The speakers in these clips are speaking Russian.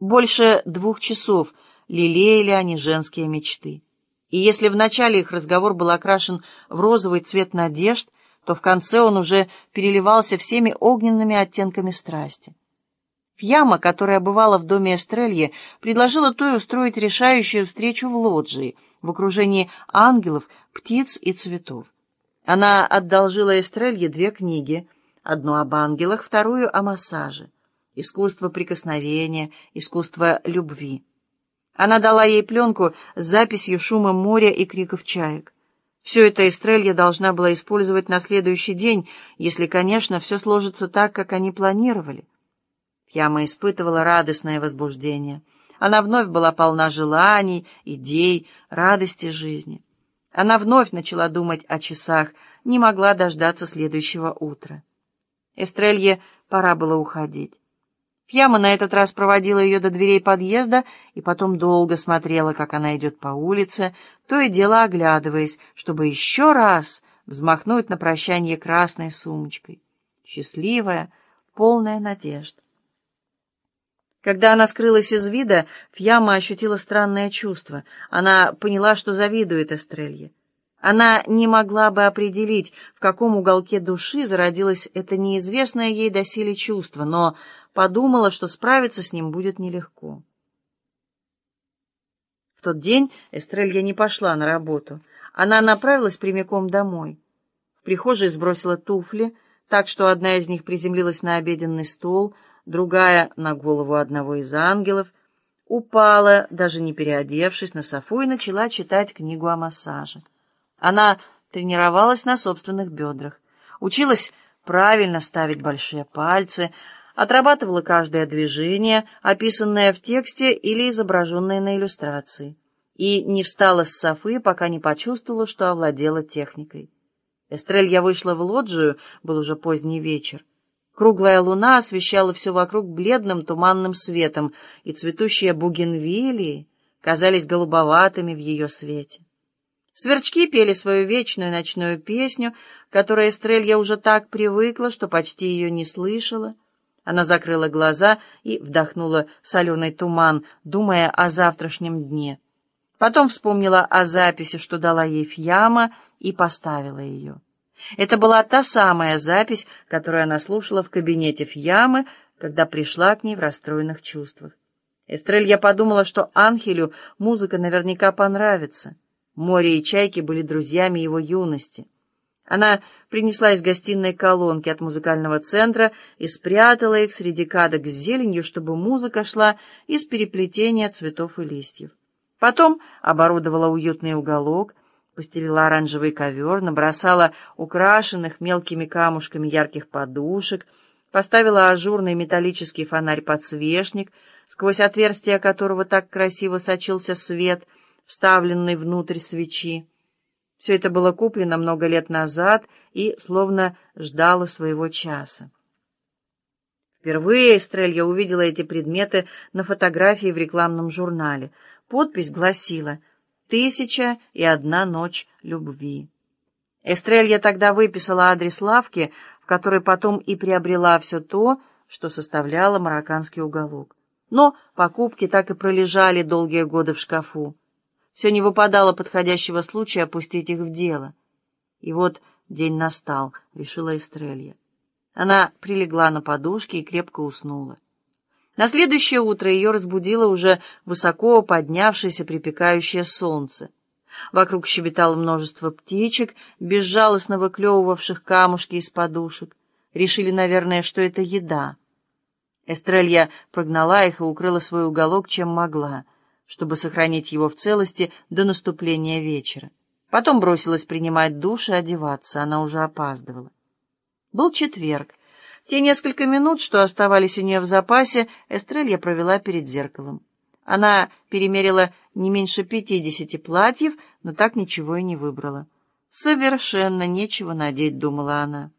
Больше двух часов лелеяли они женские мечты. И если в начале их разговор был окрашен в розовый цвет надежд, то в конце он уже переливался всеми огненными оттенками страсти. Фьяма, которая бывала в доме Эстрелье, предложила той устроить решающую встречу в лоджии, в окружении ангелов, птиц и цветов. Она одолжила Эстрелье две книги, одну об ангелах, вторую о массаже, искусство прикосновения, искусство любви. Она дала ей пленку с записью шума моря и криков чаек. Все это Эстрелья должна была использовать на следующий день, если, конечно, все сложится так, как они планировали. Пьяма испытывала радостное возбуждение. Она вновь была полна желаний, идей, радости жизни. Она вновь начала думать о часах, не могла дождаться следующего утра. Эстрелье пора было уходить. Пьяма на этот раз проводила ее до дверей подъезда и потом долго смотрела, как она идет по улице, то и дело оглядываясь, чтобы еще раз взмахнуть на прощание красной сумочкой. Счастливая, полная надежд. Когда она скрылась из вида, Фьяма ощутила странное чувство. Она поняла, что завидует Эстрелье. Она не могла бы определить, в каком уголке души зародилось это неизвестное ей доселе чувство, но подумала, что справиться с ним будет нелегко. В тот день Эстрелья не пошла на работу. Она направилась прямиком домой. В прихожей сбросила туфли, так что одна из них приземлилась на обеденный стол — другая — на голову одного из ангелов, упала, даже не переодевшись, на софу и начала читать книгу о массаже. Она тренировалась на собственных бедрах, училась правильно ставить большие пальцы, отрабатывала каждое движение, описанное в тексте или изображенное на иллюстрации, и не встала с софы, пока не почувствовала, что овладела техникой. Эстрелья вышла в лоджию, был уже поздний вечер. Круглая луна освещала все вокруг бледным туманным светом, и цветущие бугенвилии казались голубоватыми в ее свете. Сверчки пели свою вечную ночную песню, которой Эстрелья уже так привыкла, что почти ее не слышала. Она закрыла глаза и вдохнула соленый туман, думая о завтрашнем дне. Потом вспомнила о записи, что дала ей Фьяма, и поставила ее. Это была та самая запись, которую она слушала в кабинете Фьямы, когда пришла к ней в расстроенных чувствах. Эстрелья подумала, что Анхелю музыка наверняка понравится. Море и чайки были друзьями его юности. Она принесла из гостиной колонки от музыкального центра и спрятала их среди кадок с зеленью, чтобы музыка шла из переплетения цветов и листьев. Потом оборудовала уютный уголок — постелила оранжевый ковер, набросала украшенных мелкими камушками ярких подушек, поставила ажурный металлический фонарь-подсвечник, сквозь отверстие которого так красиво сочился свет, вставленный внутрь свечи. Все это было куплено много лет назад и словно ждало своего часа. Впервые Эстрелья увидела эти предметы на фотографии в рекламном журнале. Подпись гласила — Тысяча и одна ночь любви. Эстрелья тогда выписала адрес лавки, в которой потом и приобрела все то, что составляло марокканский уголок. Но покупки так и пролежали долгие годы в шкафу. Все не выпадало подходящего случая опустить их в дело. И вот день настал, решила Эстрелья. Она прилегла на подушке и крепко уснула. На следующее утро ее разбудило уже высоко поднявшееся припекающее солнце. Вокруг щебетало множество птичек, безжалостно выклевывавших камушки из подушек. Решили, наверное, что это еда. Эстрелья прогнала их и укрыла свой уголок, чем могла, чтобы сохранить его в целости до наступления вечера. Потом бросилась принимать душ и одеваться, она уже опаздывала. Был четверг, те несколько минут, что оставались у нее в запасе, Эстрелья провела перед зеркалом. Она перемерила не меньше пятидесяти платьев, но так ничего и не выбрала. «Совершенно нечего надеть», — думала она.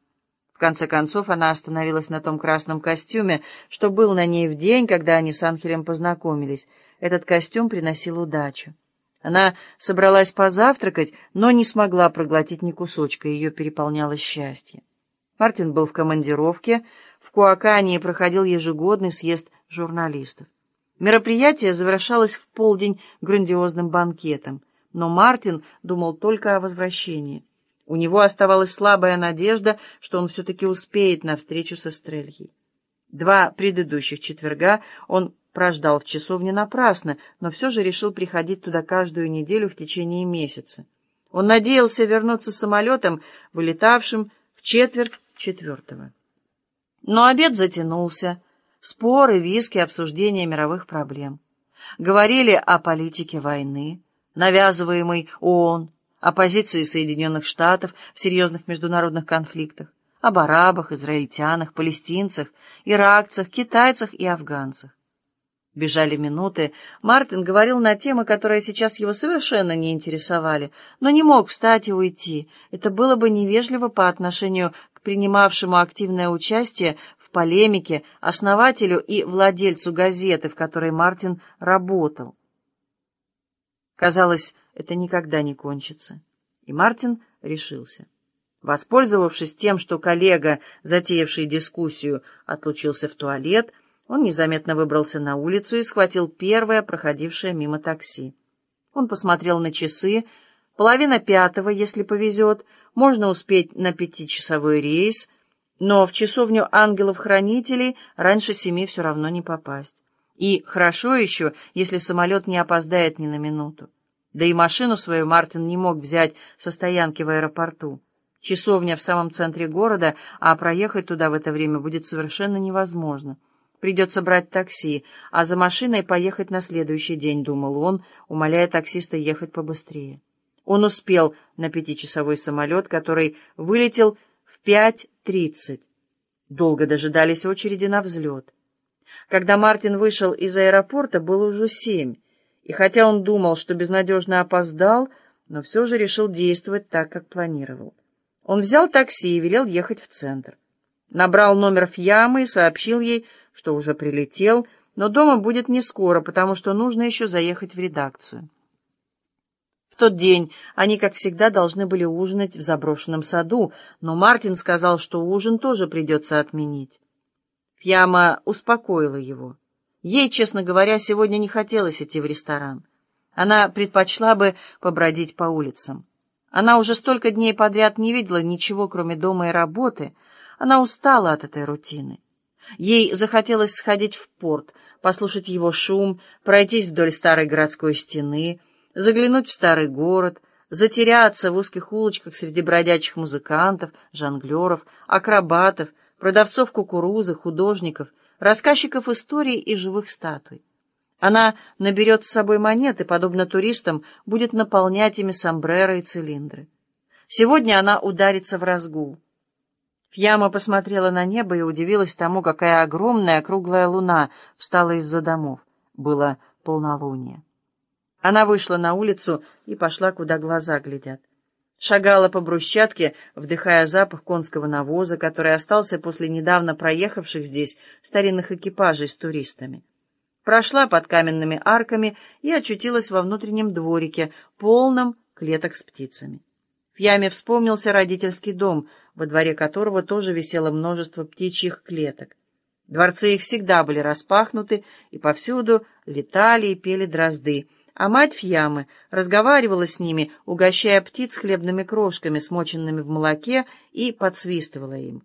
В конце концов, она остановилась на том красном костюме, что был на ней в день, когда они с Анхелем познакомились. Этот костюм приносил удачу. Она собралась позавтракать, но не смогла проглотить ни кусочка, ее переполняло счастье. Мартин был в командировке, в Куакании проходил ежегодный съезд журналистов. Мероприятие завершалось в полдень грандиозным банкетом, но Мартин думал только о возвращении. У него оставалась слабая надежда, что он все-таки успеет на встречу со Стрельей. Два предыдущих четверга он прождал в часовне напрасно, но все же решил приходить туда каждую неделю в течение месяца. Он надеялся вернуться самолетом, вылетавшим в четверть четвертого. Но обед затянулся. Споры, виски, обсуждение мировых проблем. Говорили о политике войны, навязываемой ООН, о позиции Соединенных Штатов в серьезных международных конфликтах, об арабах, израильтянах, палестинцах, иракцах, китайцах и афганцах. Бежали минуты. Мартин говорил на темы, которые сейчас его совершенно не интересовали, но не мог встать и уйти. Это было бы невежливо по отношению к принимавшему активное участие в полемике основателю и владельцу газеты, в которой Мартин работал. Казалось, это никогда не кончится. И Мартин решился. Воспользовавшись тем, что коллега, затеявший дискуссию, отлучился в туалет, он незаметно выбрался на улицу и схватил первое проходившее мимо такси. Он посмотрел на часы. Половина пятого, если повезет, можно успеть на пятичасовой рейс, но в часовню ангелов-хранителей раньше семи все равно не попасть. И хорошо еще, если самолет не опоздает ни на минуту. Да и машину свою Мартин не мог взять со стоянки в аэропорту. Часовня в самом центре города, а проехать туда в это время будет совершенно невозможно. Придется брать такси, а за машиной поехать на следующий день, думал он, умоляя таксиста ехать побыстрее. Он успел на пятичасовой самолет, который вылетел в 5.30. Долго дожидались очереди на взлет. Когда Мартин вышел из аэропорта, было уже семь, и хотя он думал, что безнадежно опоздал, но все же решил действовать так, как планировал. Он взял такси и велел ехать в центр. Набрал номер Фьямы и сообщил ей, что уже прилетел, но дома будет не скоро, потому что нужно еще заехать в редакцию. В тот день они, как всегда, должны были ужинать в заброшенном саду, но Мартин сказал, что ужин тоже придется отменить. Фьяма успокоила его. Ей, честно говоря, сегодня не хотелось идти в ресторан. Она предпочла бы побродить по улицам. Она уже столько дней подряд не видела ничего, кроме дома и работы. Она устала от этой рутины. Ей захотелось сходить в порт, послушать его шум, пройтись вдоль старой городской стены, заглянуть в старый город, затеряться в узких улочках среди бродячих музыкантов, жонглеров, акробатов, продавцов кукурузы, художников, рассказчиков историй и живых статуй. Она наберет с собой монеты, подобно туристам, будет наполнять ими сомбреро и цилиндры. Сегодня она ударится в разгул. Фьяма посмотрела на небо и удивилась тому, какая огромная круглая луна встала из-за домов. Было полнолуние. Она вышла на улицу и пошла, куда глаза глядят. Шагала по брусчатке, вдыхая запах конского навоза, который остался после недавно проехавших здесь старинных экипажей с туристами. Прошла под каменными арками и очутилась во внутреннем дворике, полном клеток с птицами. В яме вспомнился родительский дом, во дворе которого тоже висело множество птичьих клеток. Дворцы их всегда были распахнуты, и повсюду летали и пели дрозды, а мать Фьямы разговаривала с ними, угощая птиц хлебными крошками, смоченными в молоке, и подсвистывала им.